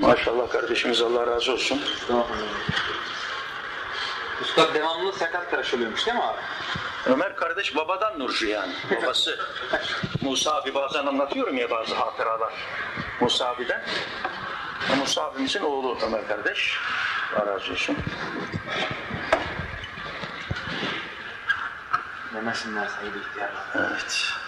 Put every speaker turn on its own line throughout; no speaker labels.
Maşallah kardeşimiz Allah razı olsun.
Usta devamlı sakat tıraş oluyormuş değil mi abi?
Ömer kardeş babadan Nurcu yani. Babası Musa abi bazen anlatıyorum ya bazı hatıralar Musa abiden. Musa abimizin oğlu Ömer kardeş. Allah razı olsun.
Demesinler sayılı ihtiyarlar.
Evet.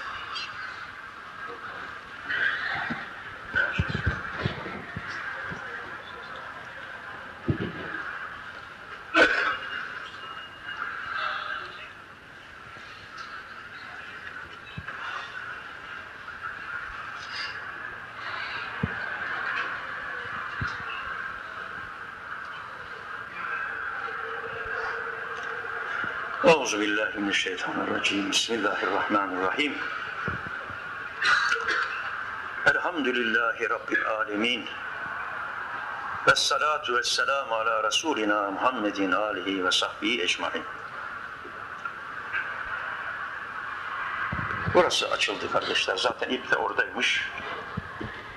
Euzu billahi mineşşeytanirracim. Bismillahirrahmanirrahim. Elhamdülillahi rabbil alamin. Ves salatu vesselam ala Resulina Muhammedin alihi ve sahbihi ecmaîn. Burası açıldı kardeşler. Zaten ip de oradaymış.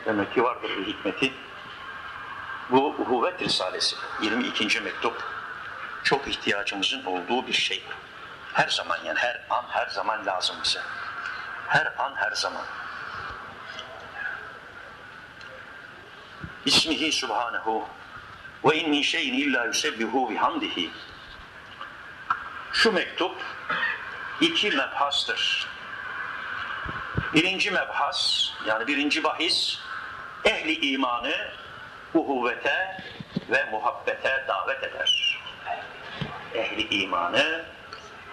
Demek ki vardır bir hikmeti. Bu Uhuvvet Risalesi, 22. mektup. Çok ihtiyacımızın olduğu bir şey. Her zaman yani her an her zaman lazım bize. Her an her zaman. İsmihi subhanehu ve in min şeyin illa yusebbihu bihamdihi. Şu mektup iki mebhastır. Birinci mebhas yani birinci bahis ehli imanı uhuvvete ve muhabbete davet eder. Ehli imanı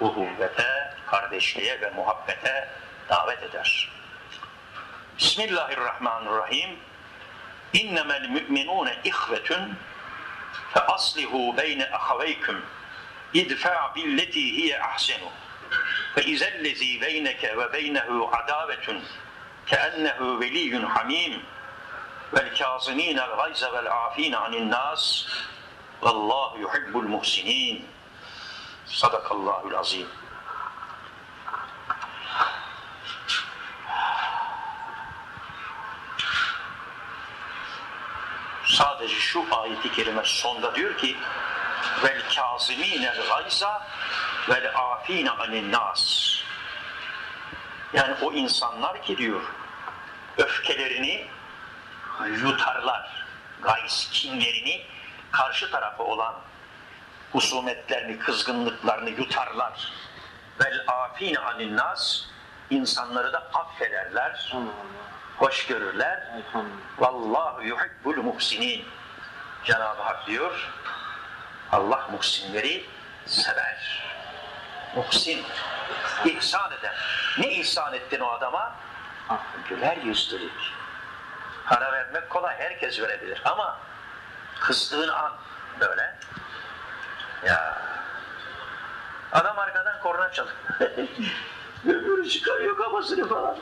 uhuvvete, kardeşliğe ve muhabbete davet eder. Bismillahirrahmanirrahim. İnnemel mü'minûne ihvetun fe aslihu beyne ahaveyküm idfa billeti hiye ahsenu fe izellezi beyneke ve beynehu adavetun keennehu veliyyun hamim vel kâzimînel gayze vel afîne anin nâs vallahu yuhibbul muhsinin sadakallahul azim sadece şu ayeti kerime sonda diyor ki vel kâzimînel gayza vel afîne anin nâs yani o insanlar ki diyor öfkelerini yutarlar gays kinlerini karşı tarafı olan husumetlerini, kızgınlıklarını yutarlar. Vel afine anin nas insanları da affederler, hoş görürler. Vallahu yuhibbul muhsinin. Cenab-ı Hak diyor, Allah muhsinleri sever. Muhsin, ihsan eden. Ne ihsan ettin o adama? Güler yüzlülük. Para vermek kolay, herkes verebilir ama kızdığın an böyle ya adam arkadan korna çalıyor. Öbürü çıkarıyor kafasını falan.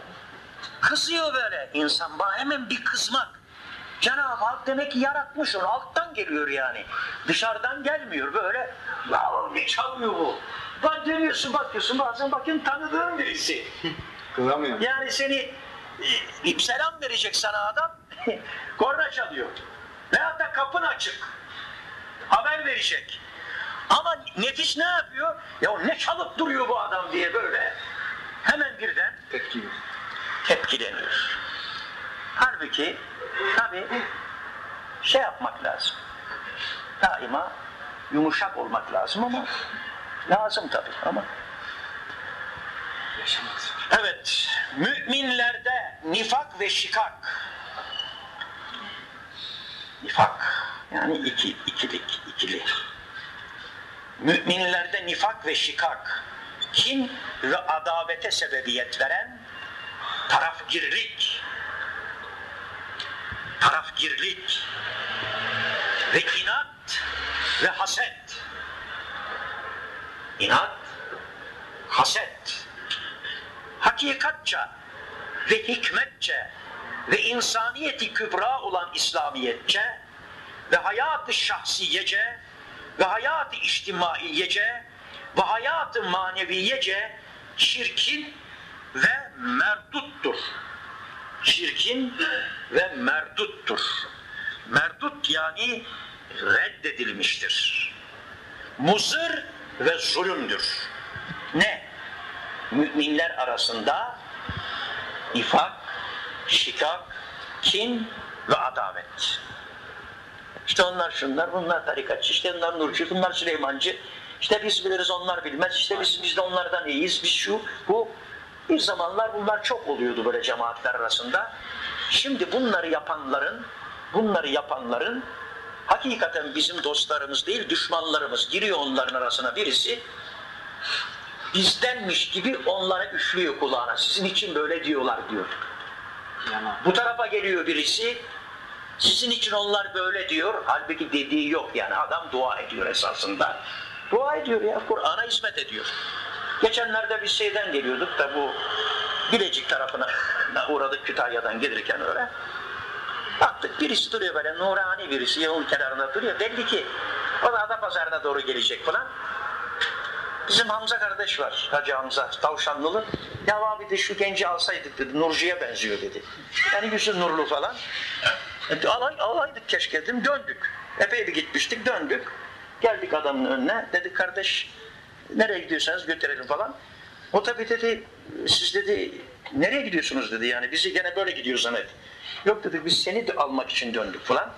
Kızıyor böyle insan bana hemen bir kızmak. Cenab-ı Hak demek ki yaratmış onu alttan geliyor yani. Dışarıdan gelmiyor böyle. Ya ne çalıyor bu? Bak dönüyorsun bakıyorsun bazen bakın tanıdığın birisi.
Kızamıyorum.
Yani seni e, selam verecek sana adam korna çalıyor. Veyahut da kapın açık. Haber verecek. Ama nefis ne yapıyor? Ya ne çalıp duruyor bu adam diye böyle. Hemen birden
Tepki.
tepkileniyor. Halbuki tabi şey yapmak lazım. Daima yumuşak olmak lazım ama lazım tabi ama
Yaşamak.
Evet, müminlerde nifak ve şikak. Nifak, yani iki, ikilik, ikili. Müminlerde nifak ve şikak, kin ve adavete sebebiyet veren? Tarafgirlik, tarafgirlik. Ve inat ve haset. İnat, haset. Hakikatça ve hikmetçe ve insaniyeti kübra olan İslamiyetçe ve hayatı şahsiyece ve hayatı içtimaiyece ve hayatı maneviyece çirkin ve merduttur. Çirkin ve merduttur. Merdut yani reddedilmiştir. Muzır ve zulümdür. Ne? Müminler arasında nifak, şikak, kin ve adavet. İşte onlar şunlar, bunlar tarikatçı, işte onlar Nurcu, bunlar Süleymancı. İşte biz biliriz, onlar bilmez. İşte biz, biz de onlardan iyiyiz, biz şu, bu. Bir zamanlar bunlar çok oluyordu böyle cemaatler arasında. Şimdi bunları yapanların, bunları yapanların hakikaten bizim dostlarımız değil, düşmanlarımız giriyor onların arasına birisi bizdenmiş gibi onlara üflüyor kulağına. Sizin için böyle diyorlar diyor. Bu tarafa geliyor birisi, sizin için onlar böyle diyor. Halbuki dediği yok yani adam dua ediyor esasında. Dua ediyor ya, Kur'an'a hizmet ediyor. Geçenlerde bir şeyden geliyorduk da bu Bilecik tarafına uğradık Kütahya'dan gelirken öyle. Baktık birisi duruyor böyle nurani birisi yolun kenarında duruyor. Belli ki o da Adapazarı'na doğru gelecek falan. Bizim Hamza kardeş var, Hacı Hamza, Tavşanlılı. Ya abi de şu genci alsaydık dedi, Nurcu'ya benziyor dedi. Yani yüzü nurlu falan. E, alay, alaydık keşke dedim, döndük. Epey bir gitmiştik, döndük. Geldik adamın önüne, dedik kardeş nereye gidiyorsanız götürelim falan. O tabii dedi, siz dedi nereye gidiyorsunuz dedi yani bizi gene böyle gidiyoruz zannet. Yok dedik biz seni de almak için döndük falan.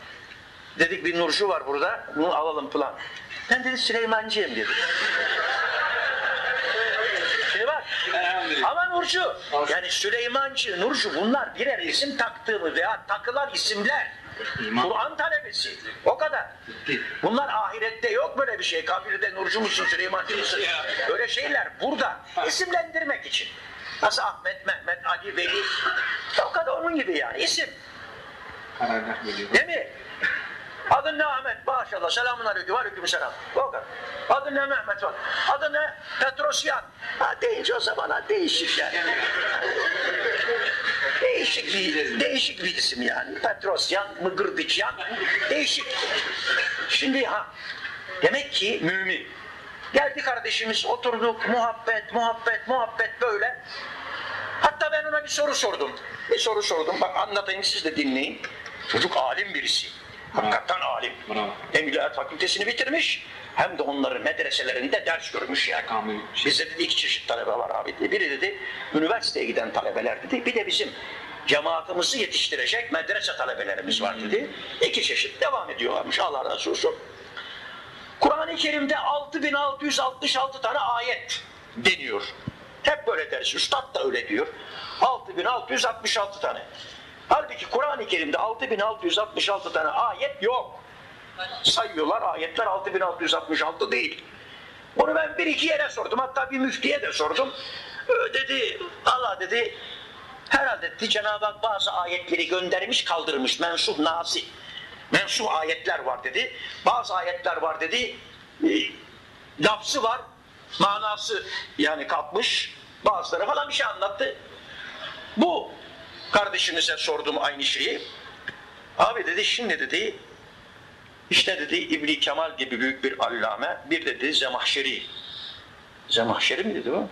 Dedik bir Nurcu var burada, bunu alalım falan. Ben dedi Süleymancıyım dedi. Ama Nurcu, yani Süleymancı, Nurcu bunlar birer isim taktığımı veya takılan isimler. Kur'an talebesi. O kadar. Bunlar ahirette yok böyle bir şey. Kabirde Nurcu musun, Süleymancı mısın? Öyle şeyler burada. isimlendirmek için. Nasıl Ahmet, Mehmet, Ali, Veli. O kadar onun gibi yani. isim. Değil mi? Adın ne Ahmet? Maşallah. Selamun aleyküm. Aleyküm selam. O kadar. Adın ne Mehmet var? Adın ne? Petrosyan. Ha deyince o zaman ha değişik yani. değişik bir, değişik bir isim yani. Petrosyan, Mıgırdıçyan. Değişik. Şimdi ha demek ki mümin. Geldi kardeşimiz oturduk muhabbet muhabbet muhabbet böyle. Hatta ben ona bir soru sordum. Bir soru sordum. Bak anlatayım siz de dinleyin. Çocuk alim birisi. Hakikaten alim.
Bravo.
Hem ilahiyat fakültesini bitirmiş hem de onların medreselerinde ders görmüş yani.
Kamil.
Bizde dedi iki çeşit talebe var abi dedi. Biri dedi üniversiteye giden talebeler dedi. Bir de bizim cemaatimizi yetiştirecek medrese talebelerimiz var dedi. İki çeşit devam ediyorlarmış Allah razı olsun. Kur'an-ı Kerim'de 6666 tane ayet deniyor. Hep böyle deriz. Üstad da öyle diyor. 6666 tane. Halbuki Kur'an-ı Kerim'de 6666 tane ayet yok. Sayıyorlar ayetler 6666 değil. Bunu ben bir iki yere sordum. Hatta bir müftiye de sordum. Dedi Allah dedi herhalde dedi, Cenab-ı Hak bazı ayetleri göndermiş kaldırmış mensuh nasi. Mensuh ayetler var dedi. Bazı ayetler var dedi. E, lafzı var. Manası yani kalkmış. Bazıları falan bir şey anlattı. Bu kardeşimize sordum aynı şeyi. Abi dedi şimdi dedi işte dedi İbni Kemal gibi büyük bir allame bir de dedi Zemahşeri. Zemahşeri mi dedi o?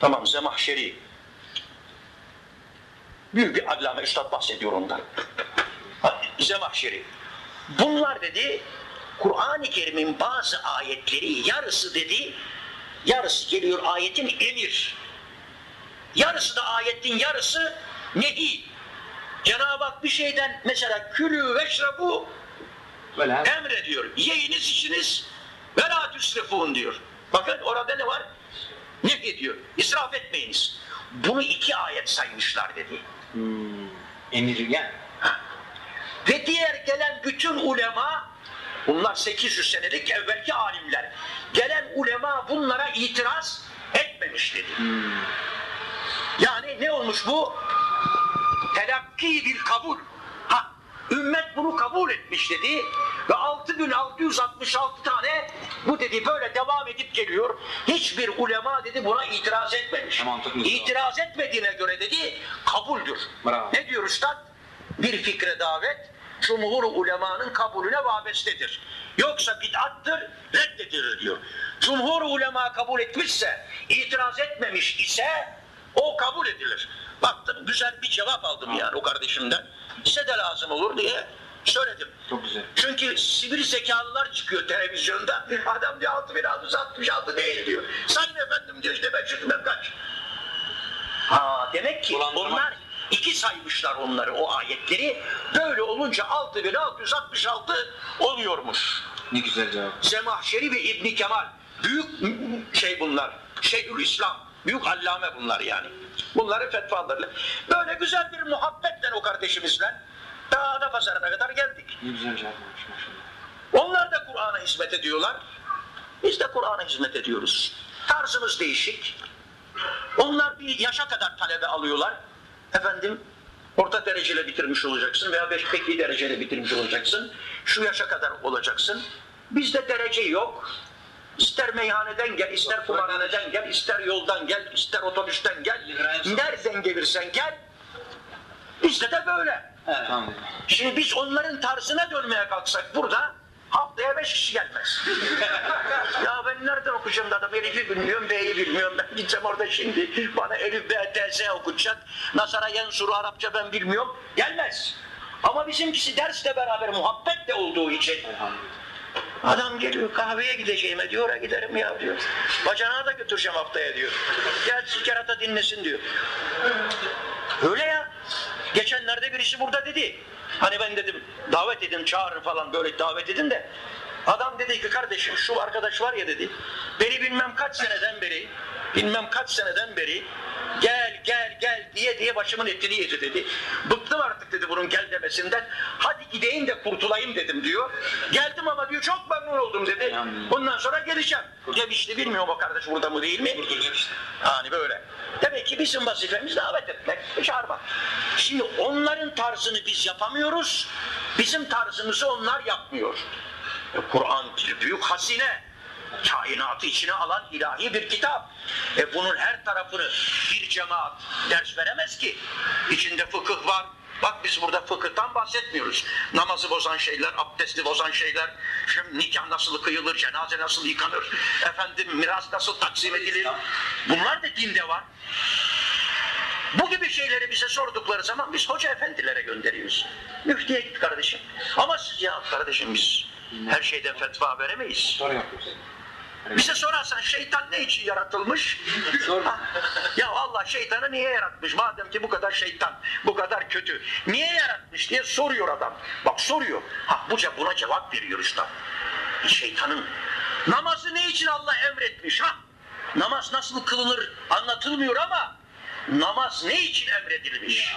Tamam Zemahşeri. Büyük bir allame üstad bahsediyor ondan. Zemahşeri. Bunlar dedi Kur'an-ı Kerim'in bazı ayetleri yarısı dedi yarısı geliyor ayetin emir. Yarısı da ayetin yarısı nehi. Cenab-ı Hak bir şeyden mesela külü veşrebu emrediyor. Yiyiniz içiniz ve la tüsrifun diyor. Bakın orada ne var? Ne diyor? İsraf etmeyiniz. Bunu iki ayet saymışlar dedi.
hmm, emir yani.
Ve diğer gelen bütün ulema bunlar 800 senelik evvelki alimler. Gelen ulema bunlara itiraz etmemiş dedi. Yani ne olmuş bu? Telakki bir kabul. Ha, ümmet bunu kabul etmiş dedi ve 6666 tane bu dedi böyle devam edip geliyor. Hiçbir ulema dedi buna itiraz etmemiş.
Mantıklı.
İtiraz etmediğine göre dedi kabuldür.
Bravo.
Ne diyor üstad? Bir fikre davet cumhur ulemanın kabulüne vabestedir. Yoksa bid'attır, reddedilir diyor. Cumhur ulema kabul etmişse, itiraz etmemiş ise o kabul edilir. Baktım güzel bir cevap aldım yani o kardeşimden. Size de lazım olur diye Söyledim.
Çok güzel.
Çünkü sivri zekalılar çıkıyor televizyonda. Adam diyor 6666 değil diyor. Sayın efendim diyor işte 500 bilmem kaç. Ha, demek ki
Dolandırma.
onlar iki saymışlar onları o ayetleri. Böyle olunca 6666 oluyormuş.
Ne güzel cevap.
Zemahşeri ve İbni Kemal büyük şey bunlar. Şeyhül İslam. Büyük allame bunlar yani. Bunları fetvalarla. Böyle güzel bir muhabbetle o kardeşimizle daha da pazarına kadar geldik.
Ne güzel maşallah.
Onlar da Kur'an'a hizmet ediyorlar. Biz de Kur'an'a hizmet ediyoruz. Tarzımız değişik. Onlar bir yaşa kadar talebe alıyorlar. Efendim orta dereceli bitirmiş olacaksın veya beş peki dereceli bitirmiş olacaksın. Şu yaşa kadar olacaksın. Bizde derece yok. İster meyhaneden gel, ister kumarhaneden gel, ister yoldan gel, ister otobüsten gel. Nereden gelirsen gel. Bizde de böyle.
Tamam.
Şimdi biz onların tarzına dönmeye kalksak burada haftaya beş kişi gelmez. ya ben nereden okuyacağım da adam Elif'i bilmiyorum, B'yi bilmiyorum. Ben gideceğim orada şimdi bana Elif, B, T, Z okutacak. Nasara, Yensuru, Arapça ben bilmiyorum. Gelmez. Ama bizimkisi dersle beraber muhabbetle olduğu için. Adam geliyor kahveye gideceğime diyor, oraya giderim ya diyor. Bacanağı da götüreceğim haftaya diyor. Gel kerata dinlesin diyor. Öyle ya. Geçenlerde birisi burada dedi. Hani ben dedim davet edin çağırın falan böyle davet edin de. Adam dedi ki kardeşim şu arkadaş var ya dedi. Beni bilmem kaç seneden beri bilmem kaç seneden beri gel gel gel diye diye başımın etini yedi dedi. Bıktım artık dedi bunun gel demesinden. Hadi gideyim de kurtulayım dedim diyor. Geldim ama diyor çok memnun oldum dedi. Bundan sonra geleceğim. Demişti bilmiyorum o kardeş burada mı değil mi? Yani böyle. Demek ki bizim vazifemiz davet etmek, çağırmak. Şimdi onların tarzını biz yapamıyoruz. Bizim tarzımızı onlar yapmıyor. E, Kur'an büyük hazine. Kainatı içine alan ilahi bir kitap. E bunun her tarafını bir cemaat ders veremez ki. İçinde fıkıh var. Bak biz burada fıkıhtan bahsetmiyoruz. Namazı bozan şeyler, abdesti bozan şeyler, şimdi nikah nasıl kıyılır, cenaze nasıl yıkanır, efendim miras nasıl taksim edilir. Bunlar da dinde var. Bu gibi şeyleri bize sordukları zaman biz hoca efendilere gönderiyoruz. Müftüye git kardeşim. Ama siz ya kardeşim biz her şeyden fetva veremeyiz. Bize sorarsan şeytan ne için yaratılmış? Ya Allah şeytanı niye yaratmış? Madem ki bu kadar şeytan, bu kadar kötü. Niye yaratmış diye soruyor adam. Bak soruyor. Ha bu ce- buna cevap veriyor işte. Şeytanın namazı ne için Allah emretmiş? Ha namaz nasıl kılınır anlatılmıyor ama namaz ne için emredilmiş?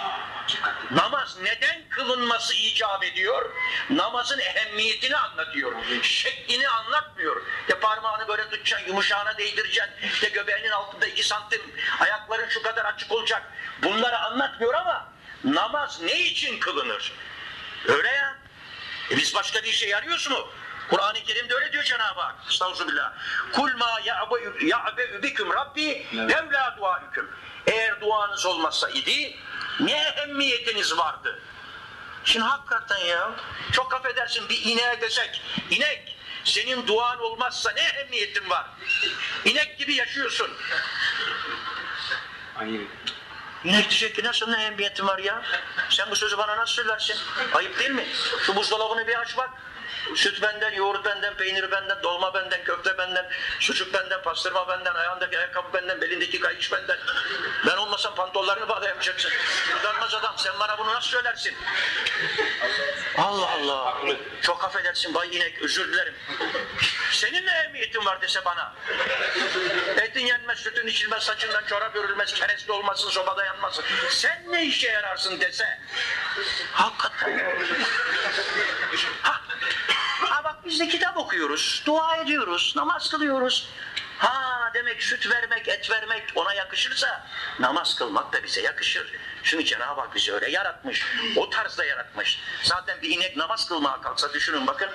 Namaz neden kılınması icap ediyor? Namazın ehemmiyetini anlatıyor. Şeklini anlatmıyor. De parmağını böyle tutacaksın, yumuşağına değdireceksin. De göbeğinin altında iki santim, ayakların şu kadar açık olacak. Bunları anlatmıyor ama namaz ne için kılınır? Öyle ya. E biz başka bir şey arıyoruz mu? Kur'an-ı Kerim'de öyle diyor Cenab-ı Hak. Estağfirullah. Kul ma ya'be biküm rabbi levla duaüküm. Eğer duanız olmasa idi ne ehemmiyetiniz vardı? Şimdi hakikaten ya çok affedersin bir ineğe desek inek senin duan olmazsa ne ehemmiyetin var? İnek gibi yaşıyorsun.
Hayır.
İnek diyecek ki nasıl ne ehemmiyetin var ya? Sen bu sözü bana nasıl söylersin? Ayıp değil mi? Şu buzdolabını bir aç bak. Süt benden, yoğurt benden, peynir benden, dolma benden, köfte benden, sucuk benden, pastırma benden, ayağındaki ayakkabı benden, belindeki kayış benden. Ben olmasam pantollarını bağlayamayacaksın. Utanmaz adam sen bana bunu nasıl söylersin? Allah Allah. Çok affedersin bay inek özür dilerim. Senin ne ehemmiyetin var dese bana. Etin yenmez, sütün içilmez, saçından çorap örülmez, kereste olmasın, sobada yanmasın. Sen ne işe yararsın dese. Hakikaten. Ha, biz de kitap okuyoruz, dua ediyoruz, namaz kılıyoruz. Ha demek süt vermek, et vermek ona yakışırsa namaz kılmak da bize yakışır. Çünkü Cenab-ı Hak bizi öyle yaratmış. O tarzda yaratmış. Zaten bir inek namaz kılmaya kalksa düşünün bakın.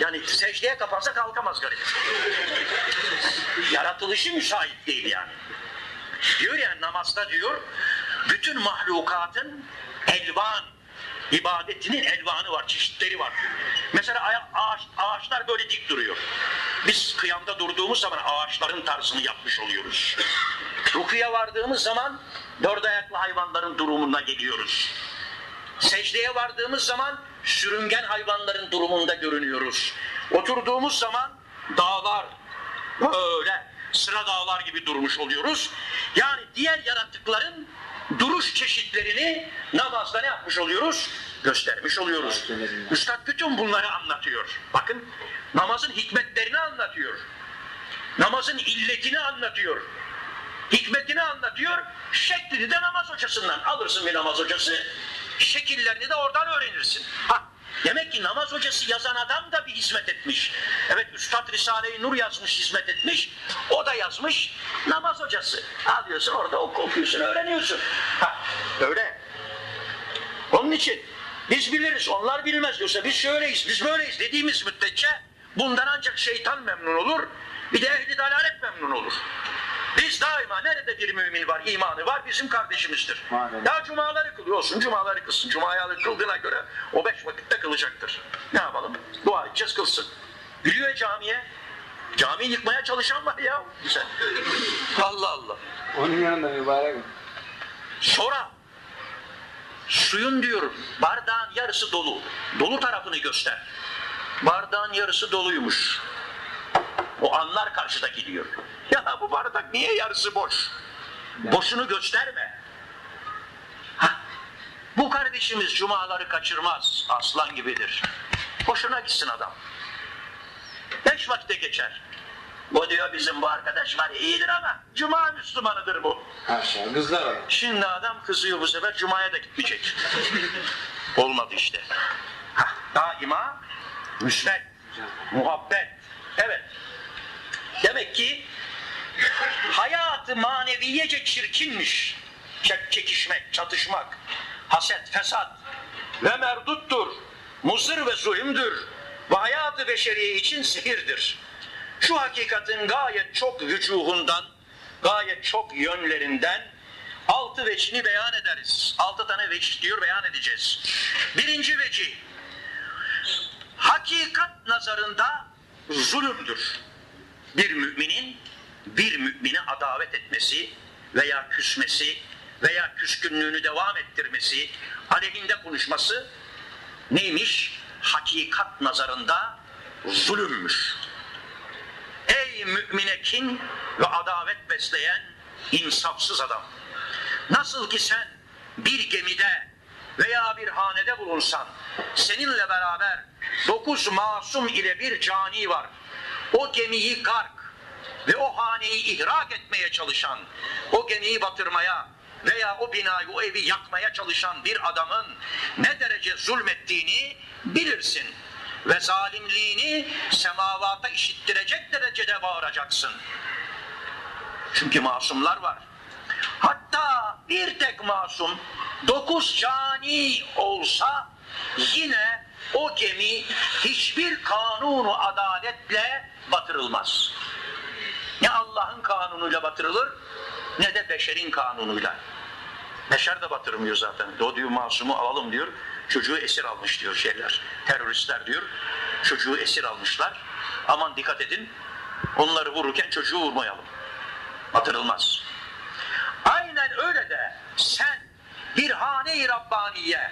Yani secdeye kapansa kalkamaz garip. Yaratılışı müsait değil yani. Diyor ya namazda diyor bütün mahlukatın elvan ibadetinin elvanı var, çeşitleri var. Mesela ağaç, ağaçlar böyle dik duruyor. Biz kıyamda durduğumuz zaman ağaçların tarzını yapmış oluyoruz. Rukuya vardığımız zaman dört ayaklı hayvanların durumuna geliyoruz. Secdeye vardığımız zaman sürüngen hayvanların durumunda görünüyoruz. Oturduğumuz zaman dağlar böyle sıra dağlar gibi durmuş oluyoruz. Yani diğer yaratıkların duruş çeşitlerini namazda ne yapmış oluyoruz? Göstermiş oluyoruz. Üstad bütün bunları anlatıyor. Bakın namazın hikmetlerini anlatıyor. Namazın illetini anlatıyor. Hikmetini anlatıyor. Şeklini de namaz hocasından alırsın bir namaz hocası. Şekillerini de oradan öğrenirsin. Ha, demek ki namaz hocası yazan adam da bir hizmet etmiş. Evet Üstad Risale-i Nur yazmış, hizmet etmiş. O da yazmış namaz hocası. Alıyorsun orada oku, okuyorsun, öğreniyorsun. Ha, öyle. Onun için biz biliriz, onlar bilmez. Yoksa biz şöyleyiz, biz böyleyiz dediğimiz müddetçe bundan ancak şeytan memnun olur. Bir de ehli dalalet memnun olur. Biz daima nerede bir mümin var, imanı var bizim kardeşimizdir.
Aynen.
Ya cumaları kılıyor olsun, cumaları kılsın. Cumaya kıldığına göre o beş vakitte kılacaktır. Ne yapalım? Dua edeceğiz kılsın. Gülüyor camiye. Camiyi yıkmaya çalışan var ya. Güzel. Allah Allah.
Onun yanında mübarek.
Sonra suyun diyor bardağın yarısı dolu. Dolu tarafını göster. Bardağın yarısı doluymuş. O anlar karşıdaki diyor. Ya bu bardak niye yarısı boş? Boşunu gösterme. Hah, Bu kardeşimiz cumaları kaçırmaz. Aslan gibidir. Hoşuna gitsin adam. Beş vakitte geçer. Bu diyor bizim bu arkadaş var iyidir ama cuma Müslümanıdır bu.
Aşağı kızlar var.
Şimdi adam kızıyor bu sefer Cuma'ya da gitmeyecek. Olmadı işte. Hah, daima müsbet, muhabbet. Evet. Demek ki hayatı maneviyece çirkinmiş. Çek, çekişmek, çatışmak, haset, fesat ve merduttur. Muzır ve zulümdür. Ve hayatı beşeriye için sihirdir. Şu hakikatin gayet çok vücuhundan, gayet çok yönlerinden altı veçini beyan ederiz. Altı tane veç diyor beyan edeceğiz. Birinci veci, hakikat nazarında zulümdür. Bir müminin bir mümine adavet etmesi veya küsmesi veya küskünlüğünü devam ettirmesi, aleyhinde konuşması neymiş? Hakikat nazarında zulümmüş. Ey mümine kin ve adavet besleyen insafsız adam. Nasıl ki sen bir gemide veya bir hanede bulunsan, seninle beraber dokuz masum ile bir cani var. O gemiyi gark ve o haneyi ihrak etmeye çalışan, o gemiyi batırmaya veya o binayı, o evi yakmaya çalışan bir adamın ne derece zulmettiğini bilirsin. Ve zalimliğini semavata işittirecek derecede bağıracaksın. Çünkü masumlar var. Hatta bir tek masum dokuz cani olsa yine o gemi hiçbir kanunu adaletle batırılmaz. Ne Allah'ın kanunuyla batırılır ne de beşerin kanunuyla. Beşer de batırmıyor zaten. O diyor masumu alalım diyor. Çocuğu esir almış diyor şeyler. Teröristler diyor. Çocuğu esir almışlar. Aman dikkat edin. Onları vururken çocuğu vurmayalım. Batırılmaz. Aynen öyle de sen bir hane-i Rabbaniye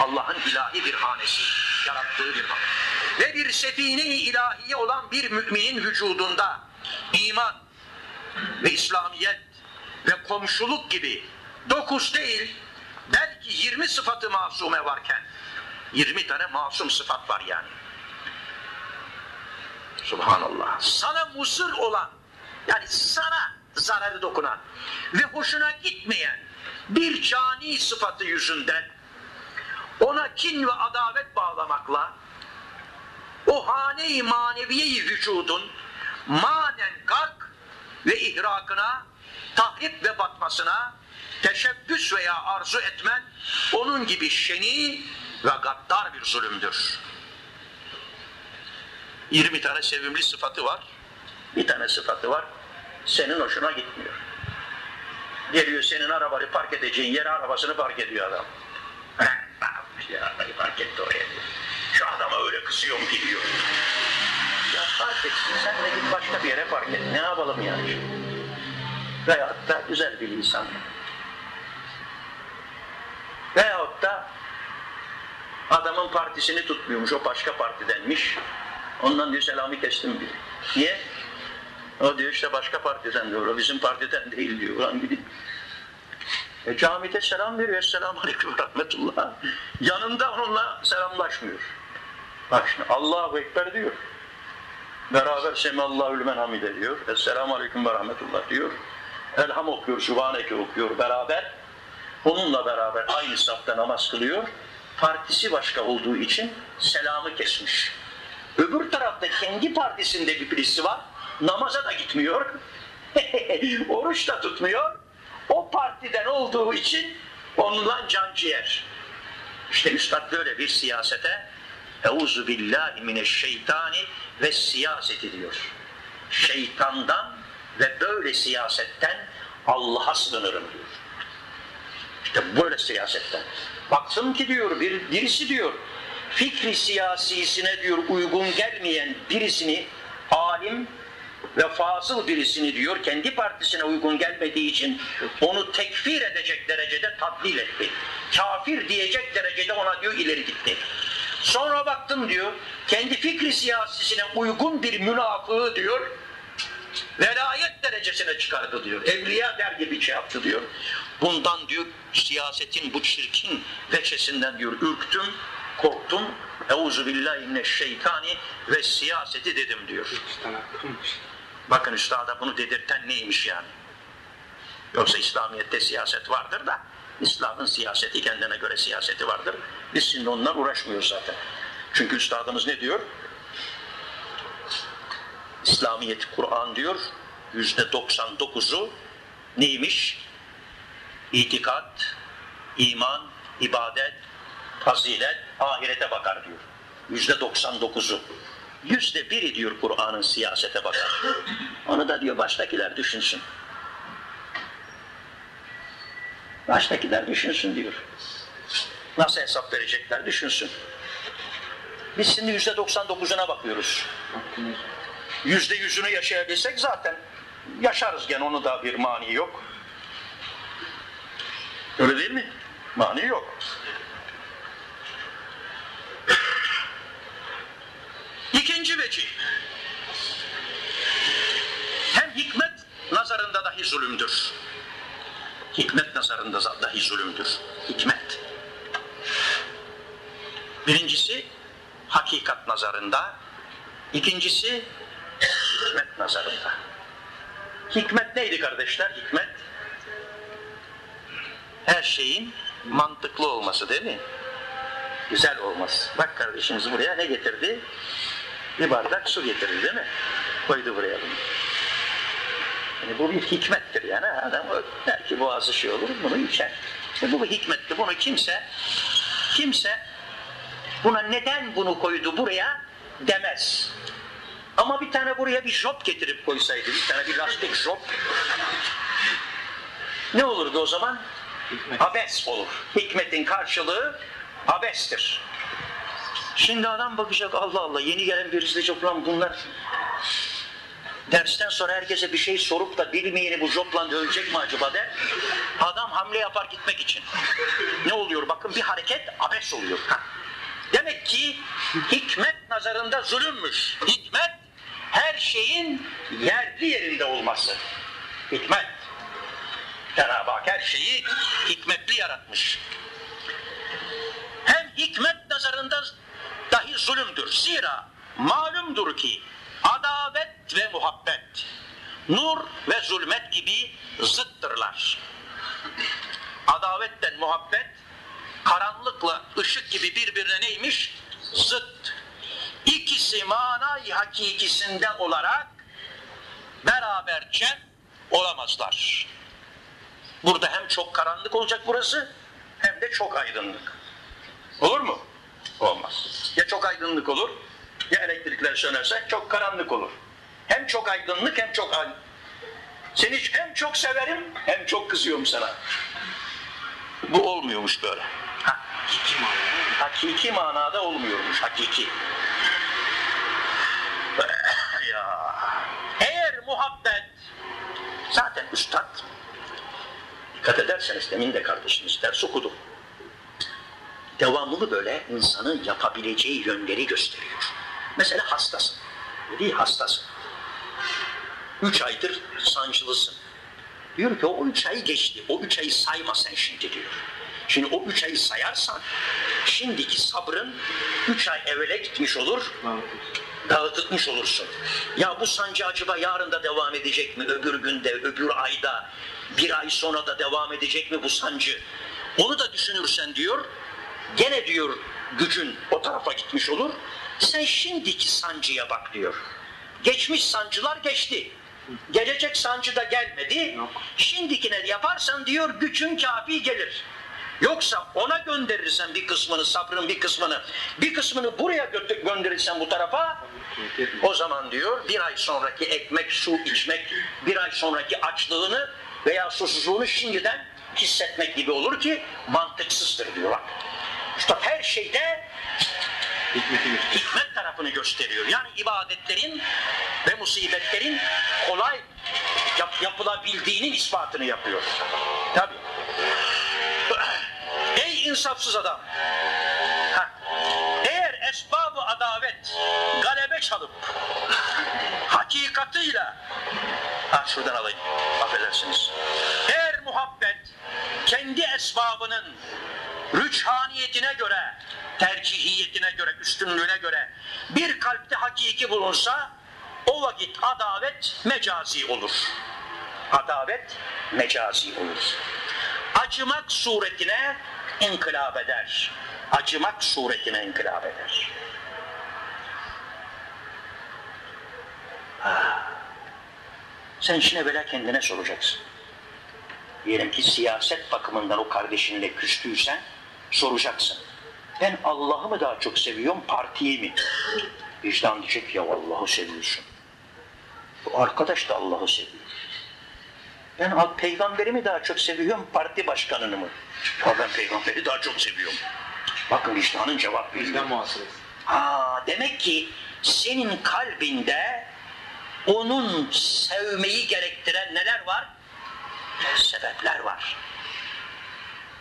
Allah'ın ilahi bir hanesi yarattığı bir hane ve bir sefine-i ilahiye olan bir müminin vücudunda iman ve İslamiyet ve komşuluk gibi dokuz değil belki yirmi sıfatı masume varken yirmi tane masum sıfat var yani. Subhanallah. Sana musır olan yani sana zararı dokunan ve hoşuna gitmeyen bir cani sıfatı yüzünden ona kin ve adavet bağlamakla o hane-i maneviye-i vücudun manen gark ve ihrakına, tahrip ve batmasına teşebbüs veya arzu etmen onun gibi şeni ve gaddar bir zulümdür. 20 tane sevimli sıfatı var. Bir tane sıfatı var. Senin hoşuna gitmiyor. Geliyor senin arabayı park edeceğin yere arabasını park ediyor adam. ya arabayı park etti oraya diyor. Şu adama öyle kızıyorum ki diyor. Ya park etsin sen de git başka bir yere park et. Ne yapalım yani şimdi? Veyahut da güzel bir insan. Veyahut da Adamın partisini tutmuyormuş, o başka partidenmiş. Ondan diyor selamı kestim diyor. Niye? O diyor işte başka partiden diyor, o bizim partiden değil diyor. Ulan gidin. E camide selam veriyor, Esselamu Aleyküm Rahmetullah. Yanında onunla selamlaşmıyor. Bak şimdi Allahu Ekber diyor. Beraber Semallahü lümen hamide diyor. Esselamu Aleyküm ve Rahmetullah diyor. Elham okuyor, Sübhaneke okuyor beraber. Onunla beraber aynı safta namaz kılıyor. Partisi başka olduğu için selamı kesmiş. Öbür tarafta kendi partisinde bir birisi var. Namaza da gitmiyor. Oruç da tutmuyor. O partiden olduğu için onunla can ciğer. İşte Üstad böyle bir siyasete Euzu billahi mineşşeytani ve siyaseti diyor. Şeytandan ve böyle siyasetten Allah'a sığınırım diyor. İşte böyle siyasetten. Baktım ki diyor bir, birisi diyor fikri siyasisine diyor uygun gelmeyen birisini alim ve fazıl birisini diyor kendi partisine uygun gelmediği için onu tekfir edecek derecede tadlil etti. Kafir diyecek derecede ona diyor ileri gitti. Sonra baktım diyor kendi fikri siyasisine uygun bir münafığı diyor velayet derecesine çıkardı diyor. Evliya der gibi şey yaptı diyor. Bundan diyor siyasetin bu çirkin veçesinden diyor ürktüm, korktum. Euzu billahi mineşşeytani ve siyaseti dedim diyor. Bakın üstada bunu dedirten neymiş yani? Yoksa İslamiyet'te siyaset vardır da İslam'ın siyaseti kendine göre siyaseti vardır. Biz şimdi onlar uğraşmıyoruz zaten. Çünkü üstadımız ne diyor? İslamiyet Kur'an diyor yüzde 99'u neymiş? İtikat, iman, ibadet, fazilet, ahirete bakar diyor. Yüzde 99'u. Yüzde biri diyor Kur'an'ın siyasete bakar. Onu da diyor baştakiler düşünsün. Baştakiler düşünsün diyor. Nasıl hesap verecekler düşünsün. Biz şimdi yüzde 99'una bakıyoruz. Yüzde yüzünü yaşayabilsek zaten yaşarız gene onu da bir mani yok. Öyle değil mi? Mani yok. İkinci vecih. Hem hikmet nazarında dahi zulümdür. Hikmet nazarında dahi zulümdür. Hikmet. Birincisi hakikat nazarında, ikincisi hikmet nazarında. Hikmet neydi kardeşler? Hikmet her şeyin mantıklı olması değil mi? Güzel olması. Bak kardeşimiz buraya ne getirdi? Bir bardak su getirdi değil mi? Koydu buraya bunu. Yani bu bir hikmettir yani. Adam belki boğazı şey olur bunu içer. İşte bu bir hikmettir. Bunu kimse kimse buna neden bunu koydu buraya demez. Ama bir tane buraya bir job getirip koysaydı, bir tane bir lastik job ne olurdu o zaman? Hikmet. Abes olur. Hikmetin karşılığı abestir. Şimdi adam bakacak Allah Allah yeni gelen birisi diyecek ulan bunlar dersten sonra herkese bir şey sorup da bilmeyeni bu jopla ölecek mi acaba der. Adam hamle yapar gitmek için. Ne oluyor? Bakın bir hareket abes oluyor. Ha. Demek ki hikmet nazarında zulümmüş. Hikmet her şeyin yerli yerinde olması. Hikmet. Cenab-ı Hak her şeyi hikmetli yaratmış. Hem hikmet nazarında dahi zulümdür. Zira malumdur ki adavet ve muhabbet, nur ve zulmet gibi zıttırlar. Adavetten muhabbet, karanlıkla ışık gibi birbirine neymiş? Zıt. İkisi manay hakikisinde olarak beraberce olamazlar. Burada hem çok karanlık olacak burası hem de çok aydınlık. Olur mu? Olmaz. Ya çok aydınlık olur ya elektrikler sönerse çok karanlık olur. Hem çok aydınlık hem çok aydınlık. Seni hem çok severim hem çok kızıyorum sana. Bu olmuyormuş böyle. Hakiki manada. Hakiki manada olmuyormuş. Hakiki. ya. Eğer muhabbet zaten üstad dikkat ederseniz demin de kardeşimiz ders okudu. Devamlı böyle insanın yapabileceği yönleri gösteriyor. Mesela hastasın. Değil hastasın. Üç aydır sancılısın. Diyor ki o üç ay geçti. O üç ayı sayma sen şimdi diyor. Şimdi o üç ayı sayarsan şimdiki sabrın üç ay evvele gitmiş olur dağıtılmış olursun. Ya bu sancı acaba yarın da devam edecek mi? Öbür günde, öbür ayda, bir ay sonra da devam edecek mi bu sancı? Onu da düşünürsen diyor, gene diyor gücün o tarafa gitmiş olur. Sen şimdiki sancıya bak diyor. Geçmiş sancılar geçti. Gelecek sancı da gelmedi.
Yok.
Şimdikine yaparsan diyor gücün kafi gelir. Yoksa ona gönderirsen bir kısmını, sabrın bir kısmını, bir kısmını buraya gö- gönderirsen bu tarafa, o zaman diyor bir ay sonraki ekmek, su içmek, bir ay sonraki açlığını veya susuzluğunu şimdiden hissetmek gibi olur ki mantıksızdır diyor bak. İşte her şeyde hikmet tarafını gösteriyor. Yani ibadetlerin ve musibetlerin kolay yap- yapılabildiğinin ispatını yapıyor. Tabii. Ey insafsız adam! Ha, Eğer esbabı adavet galebe çalıp hakikatıyla ha şuradan alayım affedersiniz. Eğer muhabbet kendi esbabının rüçhaniyetine göre, tercihiyetine göre, üstünlüğüne göre bir kalpte hakiki bulunsa o vakit adavet mecazi olur. Adavet mecazi olur. Acımak suretine inkılap eder. Acımak suretine inkılap eder. Sen şimdi evvela kendine soracaksın. Diyelim ki siyaset bakımından o kardeşinle küstüysen soracaksın. Ben Allah'ı mı daha çok seviyorum, partiyi mi? Vicdan diyecek ya Allah'ı seviyorsun. Bu arkadaş da Allah'ı seviyor. Ben peygamberi mi daha çok seviyorum, parti başkanını mı? Ya ben peygamberi daha çok seviyorum. Bakın vicdanın cevap veriyor.
Bizden muhasebesi.
Ha, demek ki senin kalbinde onun sevmeyi gerektiren neler var? Sebepler var.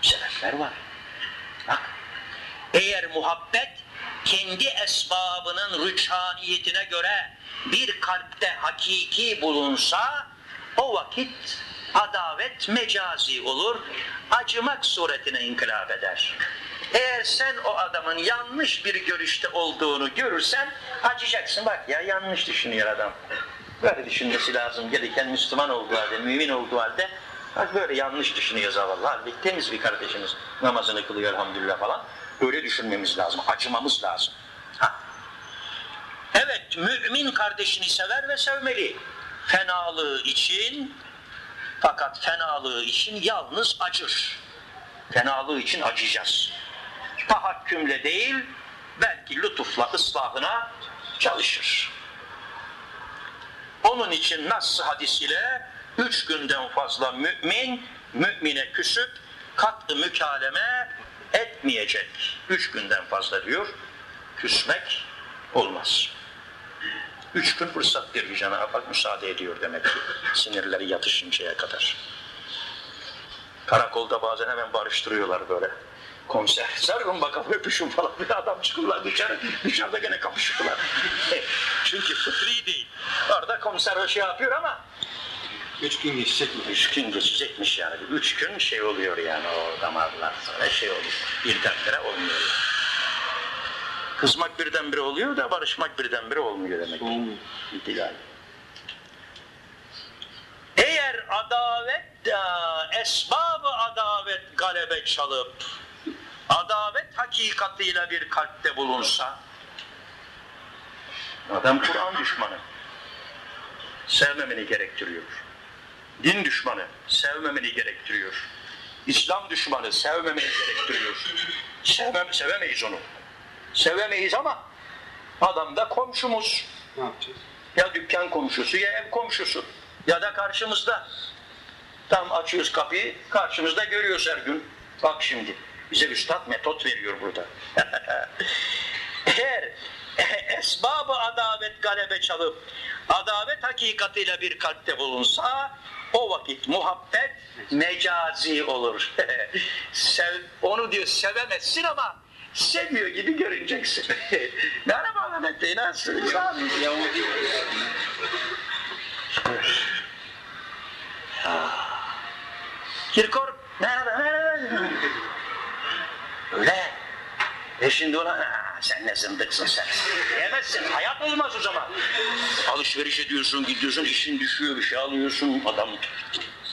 Sebepler var. Bak, eğer muhabbet kendi esbabının rüçhaniyetine göre bir kalpte hakiki bulunsa o vakit adavet mecazi olur, acımak suretine inkılap eder. Eğer sen o adamın yanlış bir görüşte olduğunu görürsen acıyacaksın. Bak ya yanlış düşünüyor adam. Böyle düşünmesi lazım. Gereken Müslüman olduğu halde, mümin olduğu halde bak böyle yanlış düşünüyor zavallı. Halbuki temiz bir kardeşimiz. Namazını kılıyor elhamdülillah falan. Öyle düşünmemiz lazım. Acımamız lazım. Ha. Evet, mümin kardeşini sever ve sevmeli. Fenalığı için, fakat fenalığı için yalnız acır. Fenalığı için acıyacağız. Tahakkümle değil, belki lütufla ıslahına çalışır. Onun için Nas hadis ile üç günden fazla mümin, mümine küsüp katı mükaleme etmeyecek. Üç günden fazla diyor, küsmek olmaz. Üç gün fırsat veriyor Cenab-ı Hak müsaade ediyor demek ki sinirleri yatışıncaya kadar. Karakolda bazen hemen barıştırıyorlar böyle. Komiser, sarılın bakalım öpüşün falan. Bir adam çıkıyorlar dışarı, dışarıda gene kapışıyorlar. Çünkü fıtri değil. Orada komiser o şey yapıyor ama
Üç gün geçecek mi?
üç gün geçecekmiş yani. Üç gün şey oluyor yani o damarlar sonra şey oluyor. Birdenbire olmuyor. Kızmak birdenbire oluyor da barışmak birdenbire olmuyor demek ki.
Olmuyor.
Eğer adavet esbabı adavet galebe çalıp adavet hakikatiyle bir kalpte bulunsa adam Kur'an düşmanı sevmemeni gerektiriyor. Din düşmanı sevmemeni gerektiriyor. İslam düşmanı sevmemeni gerektiriyor. Sevmem, sevemeyiz onu. Sevemeyiz ama adam da komşumuz.
Ne yapacağız?
Ya dükkan komşusu ya ev komşusu. Ya da karşımızda. Tam açıyoruz kapıyı, karşımızda görüyoruz her gün. Bak şimdi, bize üstad metot veriyor burada. Eğer esbabı adavet galebe çalıp, adavet hakikatiyle bir kalpte bulunsa, o vakit muhabbet mecazi olur. Sev, onu diyor sevemezsin ama seviyor gibi görüneceksin. Merhaba Mehmet Bey nasılsınız abi?
Yahudi.
Kirkor merhaba merhaba. Öyle. E şimdi ona "Aa, sen ne zındıksın sen. Diyemezsin. Hayat olmaz o zaman. Alışveriş ediyorsun gidiyorsun işin düşüyor bir şey alıyorsun adam.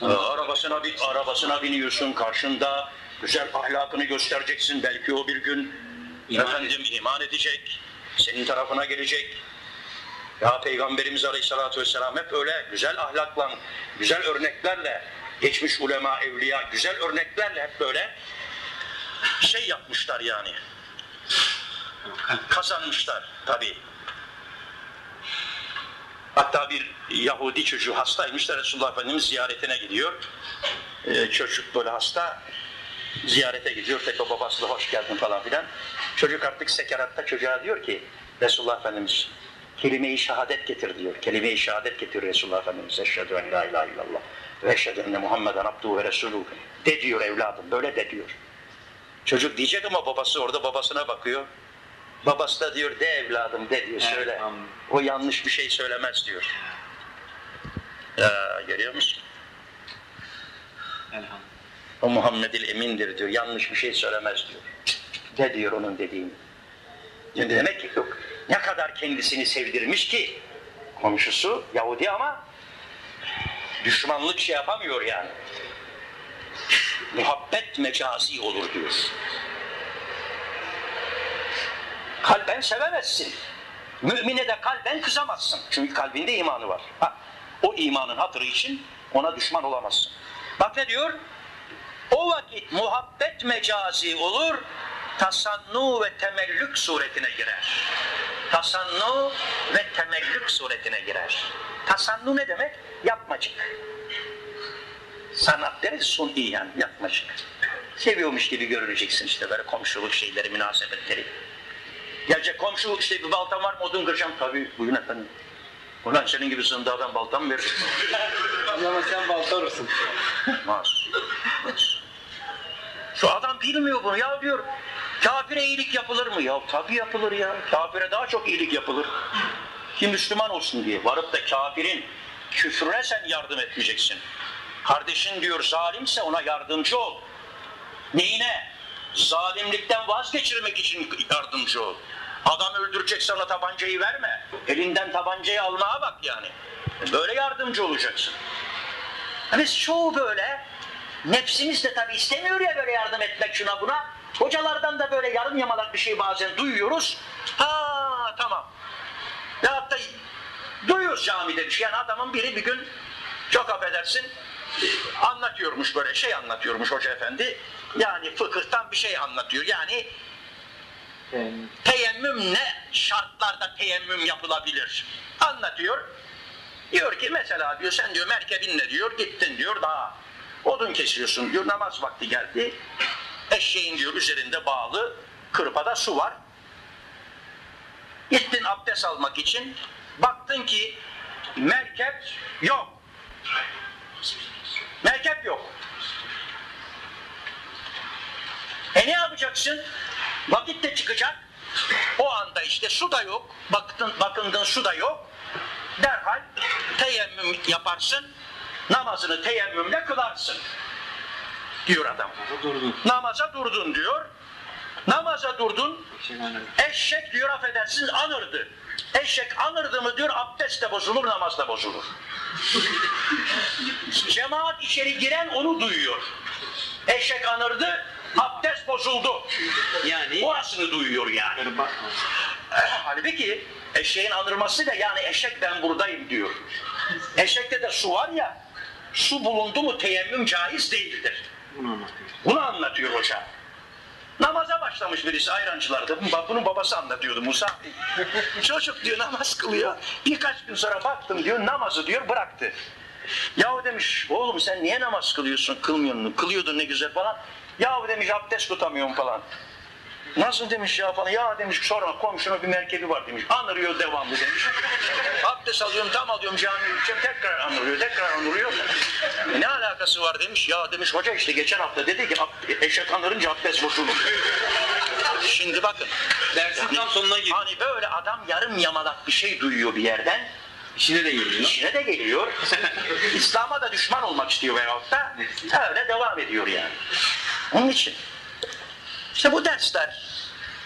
e, arabasına bir arabasına biniyorsun karşında güzel ahlakını göstereceksin belki o bir gün
İman
efendim iman edecek senin tarafına gelecek ya Peygamberimiz Aleyhisselatü Vesselam hep öyle güzel ahlakla, güzel örneklerle, geçmiş ulema, evliya, güzel örneklerle hep böyle şey yapmışlar yani. Kazanmışlar tabii. Hatta bir Yahudi çocuğu hastaymış da Resulullah Efendimiz ziyaretine gidiyor. Ee, çocuk böyle hasta, ziyarete gidiyor. Tekrar babası da hoş geldin falan filan. Çocuk artık sekeratta çocuğa diyor ki Resulullah Efendimiz kelime-i şehadet getir diyor. Kelime-i şehadet getir Resulullah Efendimiz. Eşhedü en la ilahe illallah ve eşhedü enne Muhammeden abduhu ve resuluhu. De diyor evladım, böyle de diyor. Çocuk diyecek ama babası orada babasına bakıyor. Babası da diyor de evladım de diyor söyle. O yanlış bir şey söylemez diyor. Ya görüyor musun?
Elhamdülillah.
O Muhammed'il emindir diyor. Yanlış bir şey söylemez diyor. De diyor onun dediğini. Şimdi demek ki yok. Ne kadar kendisini sevdirmiş ki komşusu Yahudi ama düşmanlık şey yapamıyor yani. Muhabbet mecazi olur diyor. Kalben sevemezsin. Mümine de kalben kızamazsın. Çünkü kalbinde imanı var. Ha, o imanın hatırı için ona düşman olamazsın. Bak ne diyor? O vakit muhabbet mecazi olur, tasannu ve temellük suretine girer. Tasannu ve temellük suretine girer. Tasannu ne demek? Yapmacık. Sanat deriz suni yani yapmacık. Seviyormuş gibi görüneceksin işte böyle komşuluk şeyleri, münasebetleri. Gelecek komşu işte bir baltam var mı odun kıracağım. Tabii buyurun efendim. Ulan senin gibi zındığa ben baltam mı veririm?
Ama sen balta olursun.
Olmaz. Şu adam bilmiyor bunu ya diyor. Kafire iyilik yapılır mı? Ya tabii yapılır ya. Kafire daha çok iyilik yapılır. Ki Müslüman olsun diye. Varıp da kafirin küfrüne sen yardım etmeyeceksin. Kardeşin diyor zalimse ona yardımcı ol. Neyine? Zalimlikten vazgeçirmek için yardımcı ol. Adam öldürecek sana tabancayı verme. Elinden tabancayı almaya bak yani. Böyle yardımcı olacaksın. Biz çoğu böyle nefsimiz de tabii istemiyor ya böyle yardım etmek şuna buna. Hocalardan da böyle yarım yamalak bir şey bazen duyuyoruz. Ha tamam. Ya da duyuyoruz camide bir şey. Yani adamın biri bir gün çok affedersin anlatıyormuş böyle şey anlatıyormuş hoca efendi. Yani fıkıhtan bir şey anlatıyor. Yani teyemmüm ne şartlarda teyemmüm yapılabilir anlatıyor. Diyor ki mesela diyor sen diyor merkebinle diyor gittin diyor daha odun kesiyorsun diyor namaz vakti geldi. Eşeğin diyor üzerinde bağlı kırpada su var. Gittin abdest almak için baktın ki merkep yok. Merkep yok. E ne yapacaksın? Vakit de çıkacak. O anda işte su da yok. Baktın, bakındın su da yok. Derhal teyemmüm yaparsın. Namazını teyemmümle kılarsın. Diyor adam.
durdun.
Namaza durdun diyor. Namaza durdun. Eşek diyor affedersiniz anırdı. Eşek anırdı mı diyor abdest de bozulur namaz da bozulur. Cemaat içeri giren onu duyuyor. Eşek anırdı abdest bozuldu.
Yani
Orasını duyuyor yani. Halbuki eşeğin anırması da yani eşek ben buradayım diyor. Eşekte de su var ya su bulundu mu teyemmüm caiz değildir.
Bunu anlatıyor.
Bunu anlatıyor hoca. Namaza başlamış birisi ayrancılarda. Bunun babası anlatıyordu Musa. Çocuk diyor namaz kılıyor. Birkaç gün sonra baktım diyor namazı diyor bıraktı. Yahu demiş oğlum sen niye namaz kılıyorsun kılmıyorsun kılıyordun ne güzel falan. Yahu demiş abdest tutamıyorum falan. Nasıl demiş ya falan. Ya demiş sonra komşunun bir merkebi var demiş. Anırıyor devamlı demiş. Abdest alıyorum tam alıyorum camiye gideceğim tekrar anırıyor tekrar anırıyor. Ne alakası var demiş. Ya demiş hoca işte geçen hafta dedi ki eşek anırınca abdest bozulur. Şimdi bakın.
Dersin tam sonuna gir.
Hani böyle adam yarım yamalak bir şey duyuyor bir yerden.
İşine de geliyor.
İşine de geliyor. İslam'a da düşman olmak istiyor veyahut da öyle devam ediyor yani. Onun için. İşte bu dersler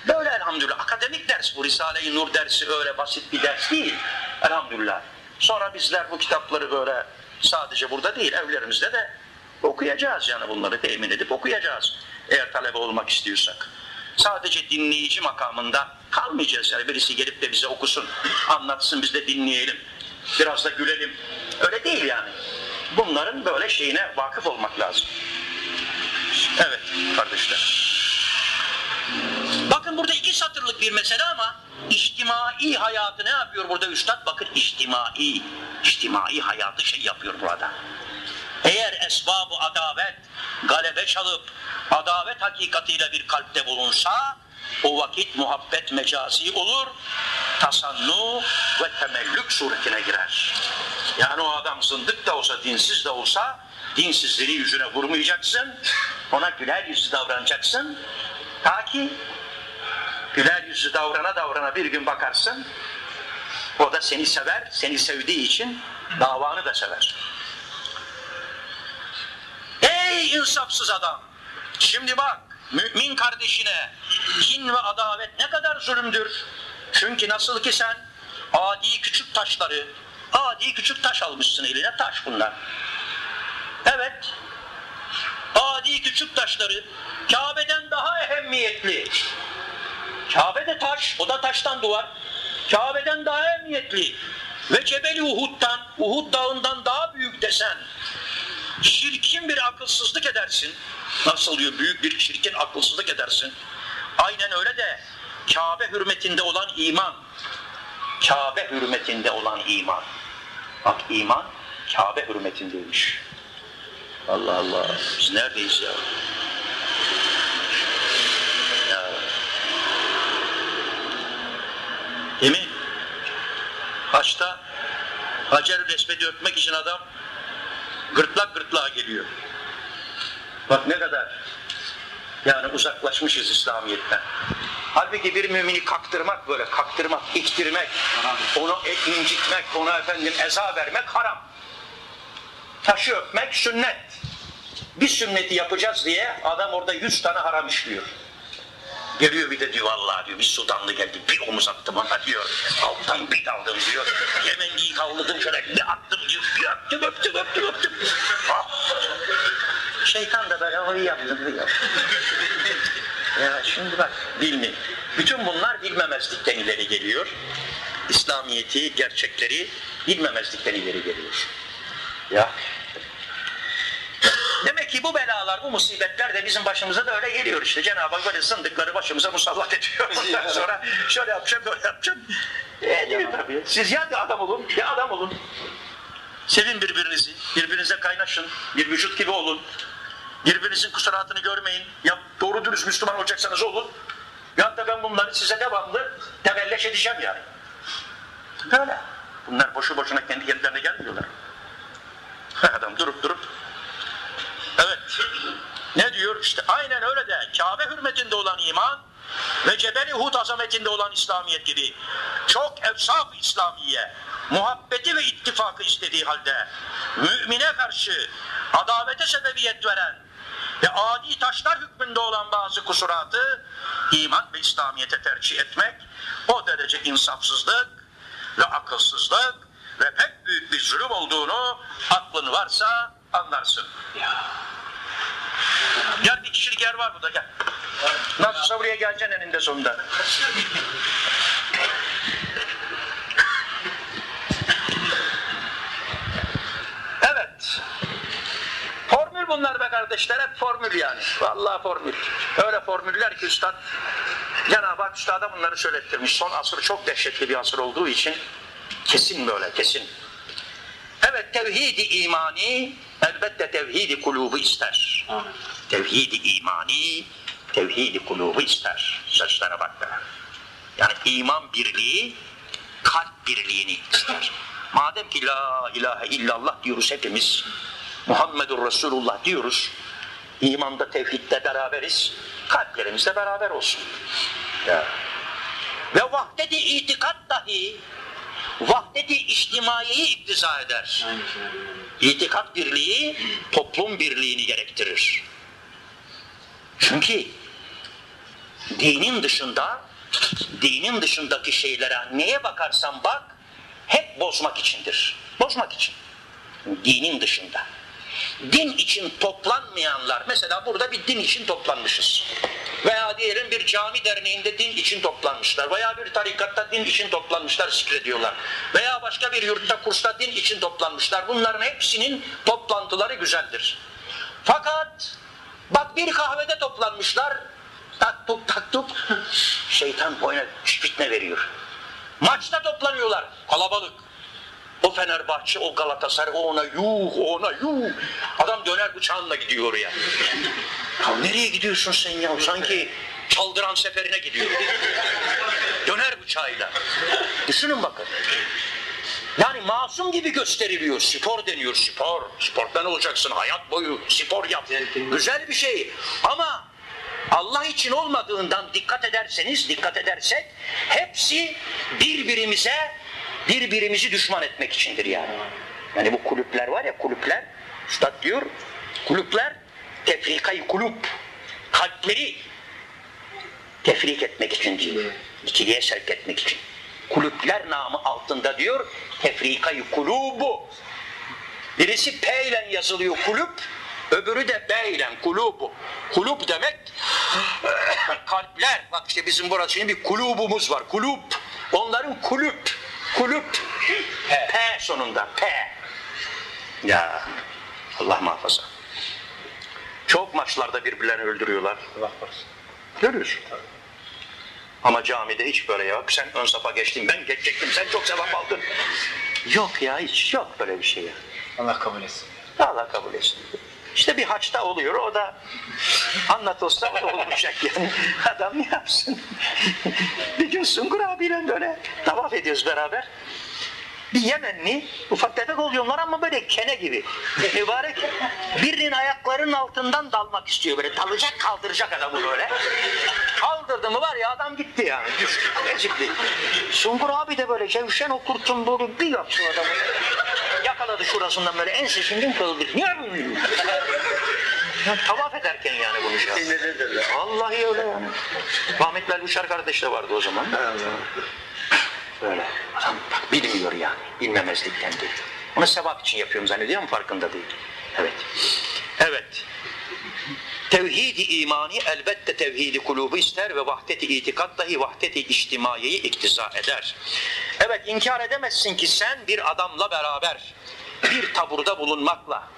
böyle elhamdülillah. Akademik ders bu Risale-i Nur dersi öyle basit bir ders değil. Elhamdülillah. Sonra bizler bu kitapları böyle sadece burada değil evlerimizde de okuyacağız yani bunları temin edip okuyacağız. Eğer talebe olmak istiyorsak. Sadece dinleyici makamında kalmayacağız yani birisi gelip de bize okusun, anlatsın biz de dinleyelim. Biraz da gülelim. Öyle değil yani. Bunların böyle şeyine vakıf olmak lazım. Evet kardeşler. Bakın burada iki satırlık bir mesele ama içtimai hayatı ne yapıyor burada üstad? Bakın içtimai, içtimai hayatı şey yapıyor burada. Eğer esbab-ı adavet galebe çalıp adavet hakikatiyle bir kalpte bulunsa o vakit muhabbet mecazi olur, tasannu ve temellük suretine girer. Yani o adam zındık da olsa, dinsiz de olsa dinsizliğini yüzüne vurmayacaksın, ona güler yüzlü davranacaksın. Ta ki güler yüzlü davrana davrana bir gün bakarsın, o da seni sever, seni sevdiği için davanı da sever. Ey insafsız adam! Şimdi bak, mümin kardeşine kin ve adavet ne kadar zulümdür. Çünkü nasıl ki sen adi küçük taşları, adi küçük taş almışsın eline, taş bunlar. Evet, adi küçük taşları Kabe'den daha ehemmiyetli. Kabe de taş, o da taştan duvar. Kabe'den daha ehemmiyetli. Ve Cebeli Uhud'dan, Uhud dağından daha büyük desen, çirkin bir akılsızlık edersin. Nasıl diyor? Büyük bir çirkin akılsızlık edersin. Aynen öyle de Kabe hürmetinde olan iman. Kabe hürmetinde olan iman. Bak iman Kabe hürmetindeymiş. Allah Allah. Biz neredeyiz? Ya. Değil mi? Haçta Hacer-ül Esved'i öpmek için adam gırtlak gırtlağa geliyor. Bak ne kadar yani uzaklaşmışız İslamiyet'ten. Halbuki bir mümini kaktırmak böyle, kaktırmak, iktirmek, onu incitmek, ona efendim eza vermek haram. Taşı öpmek sünnet. Bir sünneti yapacağız diye adam orada yüz tane haram işliyor. Geliyor bir de diyor vallahi diyor bir Sudanlı geldi bir omuz attım ona diyor. Alttan bir daldım diyor. Yemenliyi kavladım şöyle bir attım diyor. Bir öptüm öptüm öptüm öptüm. Ah. Şeytan da böyle yaptın iyi yaptın. Ya şimdi bak bilmi. Bütün bunlar bilmemezlikten ileri geliyor. İslamiyeti, gerçekleri bilmemezlikten ileri geliyor. Ya Demek ki bu belalar, bu musibetler de bizim başımıza da öyle geliyor işte. Cenab-ı Hak böyle zındıkları başımıza musallat ediyor. Ondan sonra şöyle yapacağım, böyle yapacağım. E, diyor tabii. Siz ya de adam olun, ya adam olun. Sevin birbirinizi, birbirinize kaynaşın, bir vücut gibi olun. Birbirinizin kusuratını görmeyin. Ya doğru dürüst Müslüman olacaksanız olun. Ya da ben bunları size devamlı tebelleş edeceğim yani. Böyle. Bunlar boşu boşuna kendi kendilerine gelmiyorlar. Adam durup durup Evet. Ne diyor? İşte aynen öyle de Kabe hürmetinde olan iman ve Cebeli Uhud azametinde olan İslamiyet gibi çok efsaf İslamiye, muhabbeti ve ittifakı istediği halde mümine karşı adavete sebebiyet veren ve adi taşlar hükmünde olan bazı kusuratı iman ve İslamiyet'e tercih etmek o derece insafsızlık ve akılsızlık ve pek büyük bir zulüm olduğunu aklın varsa anlarsın. Gel bir kişilik yer var burada gel. Nasılsa buraya geleceksin eninde sonunda. Evet. Formül bunlar be kardeşler hep formül yani. Vallahi formül. Öyle formüller ki üstad Cenab-ı Hak üstada bunları söylettirmiş. Son asır çok dehşetli bir asır olduğu için kesin böyle kesin. Evet tevhidi imani elbette tevhidi kulubu ister. Tevhidi imani tevhidi kulubu ister. Sözlere bak be. Yani iman birliği kalp birliğini ister. Madem ki la ilahe illallah diyoruz hepimiz Muhammedur Resulullah diyoruz. İmanda tevhidde beraberiz. kalplerimizle beraber olsun. Ve vahdeti itikat dahi vahdeti içtimaiyeyi iktiza eder. İtikat birliği toplum birliğini gerektirir. Çünkü dinin dışında dinin dışındaki şeylere neye bakarsan bak hep bozmak içindir. Bozmak için. Dinin dışında. Din için toplanmayanlar, mesela burada bir din için toplanmışız. Veya diyelim bir cami derneğinde din için toplanmışlar. Veya bir tarikatta din için toplanmışlar, zikrediyorlar. Veya başka bir yurtta, kursta din için toplanmışlar. Bunların hepsinin toplantıları güzeldir. Fakat bak bir kahvede toplanmışlar, tak tuk tak tuk, şeytan boyuna fitne veriyor. Maçta toplanıyorlar, kalabalık. O Fenerbahçe, o Galatasaray, o ona yuh, o ona yuh. Adam döner bıçağınla gidiyor oraya. Ya nereye gidiyorsun sen ya? Sanki çaldıran seferine gidiyor. döner bıçağıyla. Düşünün bakın. Yani masum gibi gösteriliyor. Spor deniyor spor. Sporttan olacaksın hayat boyu. Spor yap. Güzel bir şey. Ama Allah için olmadığından dikkat ederseniz, dikkat edersek hepsi birbirimize birbirimizi düşman etmek içindir yani. Yani bu kulüpler var ya kulüpler, Üstad diyor, kulüpler tefrikayı kulüp, kalpleri tefrik etmek için diyor. İkiliye sevk etmek için. Kulüpler namı altında diyor, tefrikayı kulubu. Birisi P ile yazılıyor kulüp, öbürü de B ile kulubu. Kulüp demek kalpler. Bak işte bizim burası şimdi bir kulubumuz var. Kulüp. Onların kulüp. Kulüp. P. P sonunda. P. Ya Allah muhafaza. Çok maçlarda birbirlerini öldürüyorlar.
Allah korusun.
Görüyorsun. Ama camide hiç böyle yok. Sen ön safa geçtin, ben geçecektim, sen çok sevap aldın. Yok ya, hiç yok böyle bir şey ya.
Allah kabul etsin.
Allah kabul etsin. İşte bir haçta oluyor, o da anlatılsa o da olmayacak yani. Adam ne yapsın? bir gün Sungur abiyle böyle tavaf ediyoruz beraber. Bir Yemenli, ufak tefek oluyorlar ama böyle kene gibi. Mübarek birinin ayaklarının altından dalmak istiyor böyle. Dalacak kaldıracak adamı böyle. Kaldırdı mı var ya adam gitti yani. Düştü. Sungur abi de böyle Cevşen okurtun böyle bir yaptı adamı. Yakaladı şurasından böyle ensesinden kıldı. Niye böyle? Ya, tavaf ederken yani bunu şey. Vallahi öyle yani. Rahmetli Uçar kardeş de vardı o zaman. Böyle. Adam bak bilmiyor yani. Bilmemezlikten değil. Onu sevap için yapıyorum zannediyor ama farkında değil. Evet. Evet. Tevhidi imani elbette tevhidi kulubu ister ve vahdeti itikat dahi vahdeti içtimaiyeyi iktiza eder. Evet inkar edemezsin ki sen bir adamla beraber bir taburda bulunmakla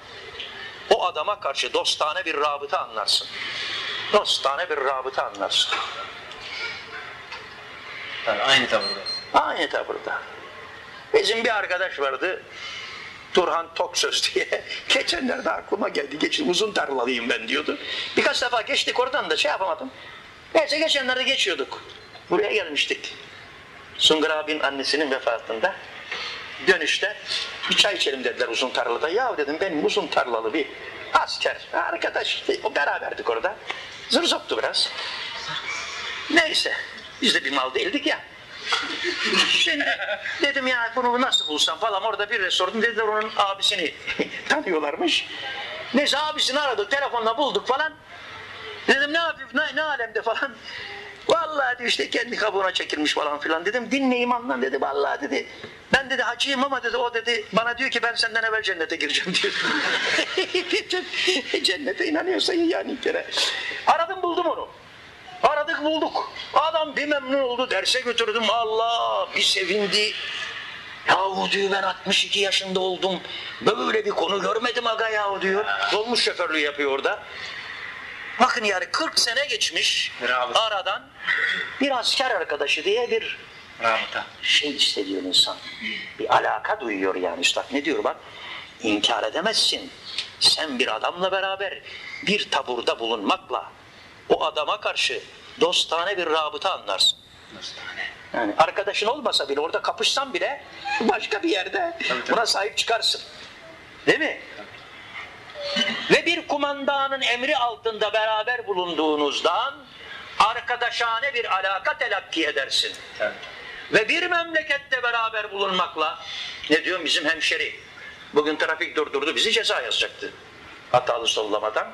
o adama karşı dostane bir rabıta anlarsın. Dostane bir rabıta anlarsın.
Yani aynı tavırda.
Aynı tavırda. Bizim bir arkadaş vardı. Turhan Toksöz diye. Geçenlerde aklıma geldi. Geçin uzun tarlalıyım ben diyordu. Birkaç defa geçtik oradan da şey yapamadım. Neyse geçenlerde geçiyorduk. Buraya gelmiştik. Sungur abinin annesinin vefatında. Dönüşte bir çay içelim dediler uzun tarlada. Ya dedim benim uzun tarlalı bir asker, arkadaş. O beraberdik orada. Zır zoptu biraz. Neyse. Biz de bir mal değildik ya. Şimdi dedim ya bunu nasıl bulsam falan orada bir sordum dediler onun abisini tanıyorlarmış. Neyse abisini aradık telefonla bulduk falan. Dedim ne yapıyor ne, ne alemde falan. Vallahi diyor işte kendi kabuğuna çekilmiş falan filan dedim dinleyeyim anlan dedi vallahi dedi. Ben dedi hacıyım ama dedi o dedi bana diyor ki ben senden evvel cennete gireceğim diyor. cennete inanıyorsa iyi yani bir kere. Aradım buldum onu. Aradık bulduk. Adam bir memnun oldu. Derse götürdüm. Allah bir sevindi. Yahu diyor ben 62 yaşında oldum. Böyle bir konu görmedim aga yahu diyor. Dolmuş şoförlüğü yapıyor orada. Bakın yani 40 sene geçmiş
Bravo.
aradan bir asker arkadaşı diye bir
Rabıta.
şey hissediyor insan. Bir alaka duyuyor yani üstad. Ne diyor bak? İnkar edemezsin. Sen bir adamla beraber bir taburda bulunmakla o adama karşı dostane bir rabıta anlarsın.
Dostane.
Yani arkadaşın olmasa bile orada kapışsan bile başka bir yerde
tabii.
buna sahip çıkarsın. Değil mi? Ve bir kumandanın emri altında beraber bulunduğunuzdan arkadaşane bir alaka telakki edersin. Ve bir memlekette beraber bulunmakla ne diyorum bizim hemşeri bugün trafik durdurdu bizi ceza yazacaktı. Hatalı sollamadan.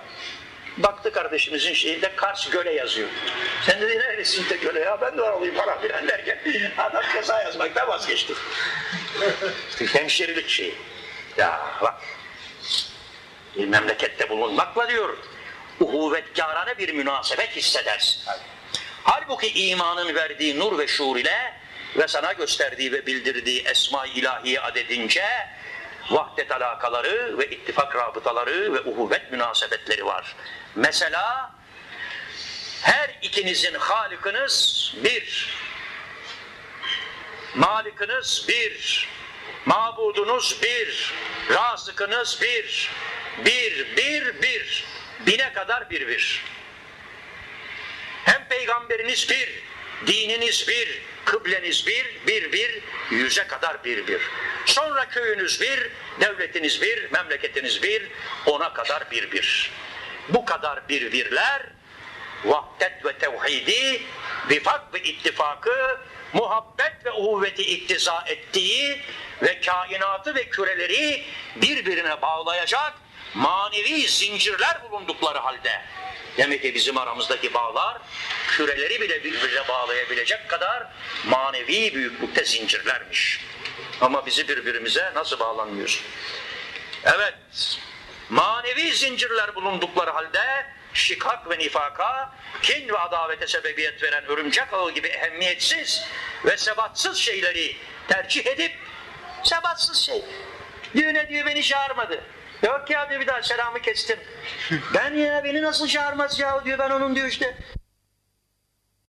Baktı kardeşimizin şeyinde Kars Göle yazıyor. Sen dedi nerelisin de Göle ya ben de oralıyım falan filan derken adam ceza yazmaktan vazgeçti. İşte hemşerilik şeyi. Ya bak bir memlekette bulunmakla diyor uhuvvetkârane bir münasebet hissedersin. Halbuki imanın verdiği nur ve şuur ile ve sana gösterdiği ve bildirdiği esma-i ilahiye adedince vahdet alakaları ve ittifak rabıtaları ve uhuvvet münasebetleri var. Mesela her ikinizin halikiniz bir, malikiniz bir, mabudunuz bir, razıkınız bir, bir, bir, bir, bine kadar bir bir. Hem peygamberiniz bir, dininiz bir, kıbleniz bir, bir bir, yüze kadar bir bir. Sonra köyünüz bir, devletiniz bir, memleketiniz bir, ona kadar bir bir. Bu kadar bir birler, vahdet ve tevhidi, vifak ve ittifakı, muhabbet ve uhuvveti iktiza ettiği ve kainatı ve küreleri birbirine bağlayacak manevi zincirler bulundukları halde demek ki bizim aramızdaki bağlar küreleri bile birbirine bağlayabilecek kadar manevi büyüklükte zincirlermiş. Ama bizi birbirimize nasıl bağlanmıyoruz? Evet, manevi zincirler bulundukları halde şikak ve nifaka, kin ve adavete sebebiyet veren örümcek ağı gibi ehemmiyetsiz ve sebatsız şeyleri tercih edip sebatsız şey. Düğüne beni çağırmadı. Yok ya diyor bir daha selamı kestim. ben ya beni nasıl çağırmaz ya diyor ben onun diyor işte